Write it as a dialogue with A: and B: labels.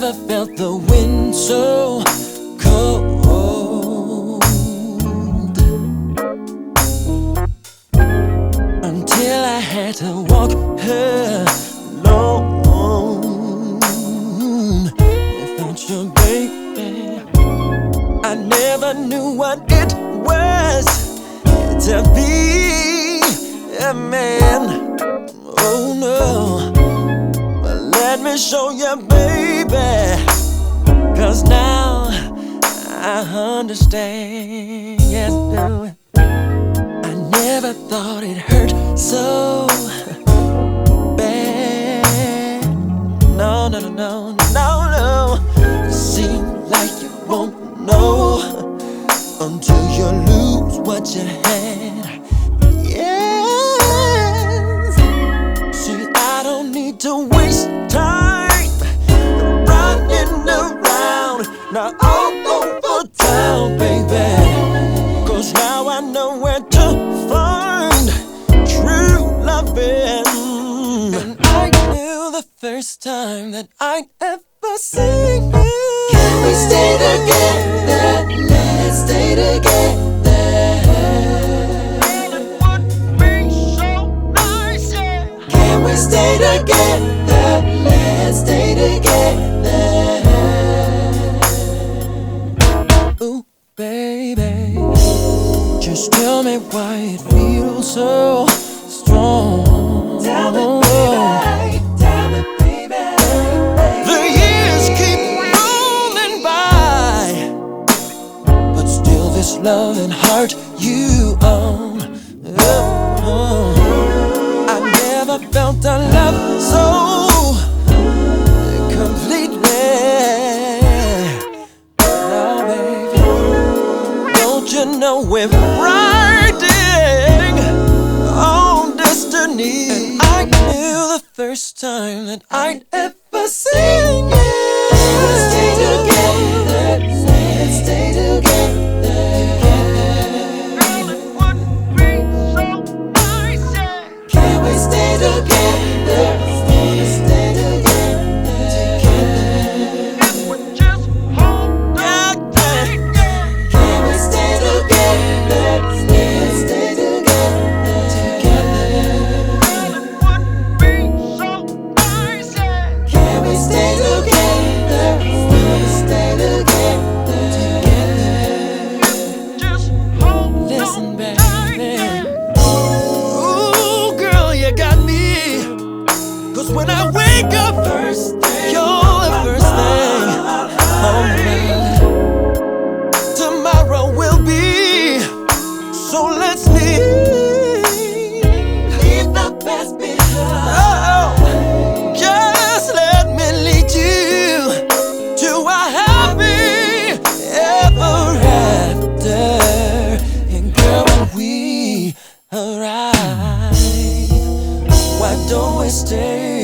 A: never felt the wind so cold until I had to walk her alone without your baby. I never knew what it was to be a man. Oh no. Me show you, baby. Cause now I understand. Yes, do. I never thought it hurt so bad. No, no, no, no, no, no. It seems like you won't know until you lose what you had. Yes. See, I don't need to waste time loving. And I knew the first time that I'd ever seen you.
B: Can we stay together? Let's stay together. Can we stay together? Let's stay together.
A: Ooh, baby, just tell me why it feels so strong. This heart you own. Oh. I never felt a love so completely. Now, baby, don't you know we're riding on destiny? Knew the first time that I'd ever seen you.
B: Let's stay together. Let's stay
A: wake up, first thing, you're the first thing oh, on my mind. Tomorrow will be, so let's leave.
B: Leave the past behind.
A: Oh, just let me lead you to a happy ever after. And girl, when we arrive, why don't we stay